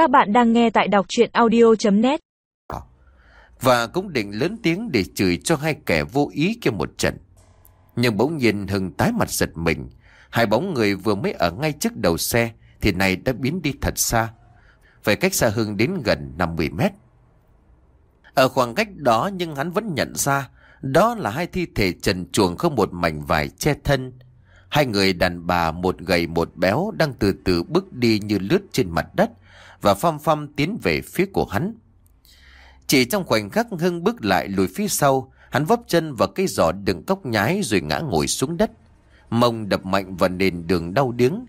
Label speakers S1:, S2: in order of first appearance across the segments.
S1: Các bạn đang nghe tại đọc chuyện audio.net
S2: Và cũng định lớn tiếng để chửi cho hai kẻ vô ý kia một trận. Nhưng bỗng nhiên Hưng tái mặt giật mình. Hai bóng người vừa mới ở ngay trước đầu xe thì này đã biến đi thật xa. Phải cách xa Hưng đến gần 50 mét. Ở khoảng cách đó nhưng hắn vẫn nhận ra đó là hai thi thể trần chuồng không một mảnh vải che thân. Hai người đàn bà một gầy một béo đang từ từ bước đi như lướt trên mặt đất và phăm phăm tiến về phía của hắn. Chỉ trong khoảnh khắc Hưng bước lại lùi phía sau, hắn vấp chân vào cây giỏ đựng cốc nhái rồi ngã ngồi xuống đất. Mông đập mạnh vào nền đường đau điếng.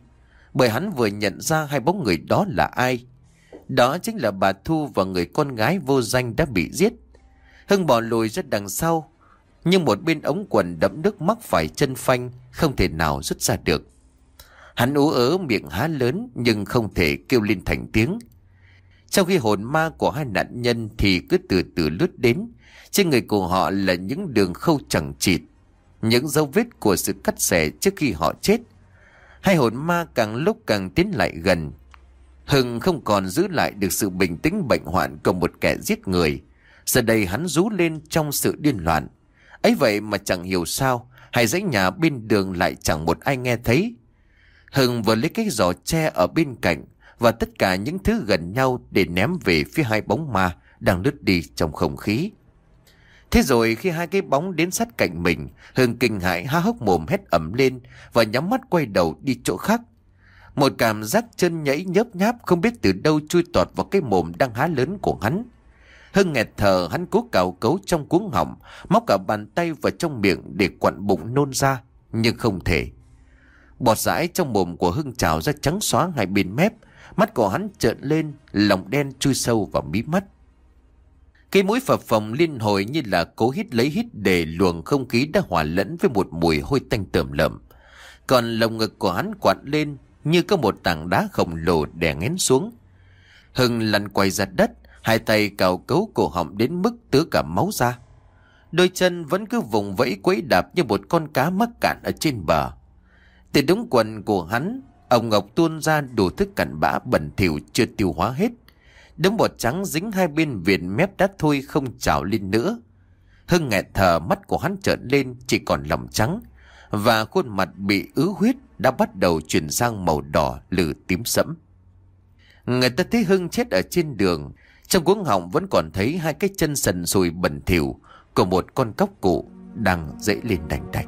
S2: Bởi hắn vừa nhận ra hai bóng người đó là ai. Đó chính là bà Thu và người con gái vô danh đã bị giết. Hưng bỏ lùi ra đằng sau, nhưng một bên ống quần đẫm nước mắc phải chân phanh, không thể nào rút ra được. Hắn ú ớ miệng há lớn nhưng không thể kêu lên thành tiếng. sau khi hồn ma của hai nạn nhân thì cứ từ từ lướt đến, trên người của họ là những đường khâu chẳng chịt, những dấu vết của sự cắt xẻ trước khi họ chết. Hai hồn ma càng lúc càng tiến lại gần. Hưng không còn giữ lại được sự bình tĩnh bệnh hoạn của một kẻ giết người. Giờ đây hắn rú lên trong sự điên loạn. ấy vậy mà chẳng hiểu sao, hai dãy nhà bên đường lại chẳng một ai nghe thấy. Hưng vừa lấy cái giỏ tre ở bên cạnh và tất cả những thứ gần nhau để ném về phía hai bóng ma đang lướt đi trong không khí. Thế rồi khi hai cái bóng đến sát cạnh mình, Hưng kinh hãi há hốc mồm hét ẩm lên và nhắm mắt quay đầu đi chỗ khác. Một cảm giác chân nhảy nhớp nháp không biết từ đâu chui tọt vào cái mồm đang há lớn của hắn. Hưng nghẹt thở hắn cố cào cấu trong cuống họng, móc cả bàn tay vào trong miệng để quặn bụng nôn ra, nhưng không thể. Bọt rãi trong mồm của Hưng trào ra trắng xóa hai bên mép, mắt của hắn trợn lên, lòng đen chui sâu vào mí mắt. Cái mũi phập phồng liên hồi như là cố hít lấy hít để luồng không khí đã hòa lẫn với một mùi hôi tanh tởm lợm. Còn lồng ngực của hắn quặn lên như có một tảng đá khổng lồ đè ngén xuống. Hưng lăn quay ra đất, hai tay cào cấu cổ họng đến mức tứ cả máu ra. Đôi chân vẫn cứ vùng vẫy quấy đạp như một con cá mắc cạn ở trên bờ. Từ đống quần của hắn, ông Ngọc tuôn ra đủ thức cặn bã bẩn thỉu chưa tiêu hóa hết. Đống bọt trắng dính hai bên viền mép đã thôi không trào lên nữa. Hưng nghẹt thở mắt của hắn trợn lên chỉ còn lòng trắng. Và khuôn mặt bị ứ huyết đã bắt đầu chuyển sang màu đỏ lử tím sẫm. Người ta thấy Hưng chết ở trên đường. Trong cuống họng vẫn còn thấy hai cái chân sần sùi bẩn thỉu của một con cóc cụ đang dễ lên đành đạch.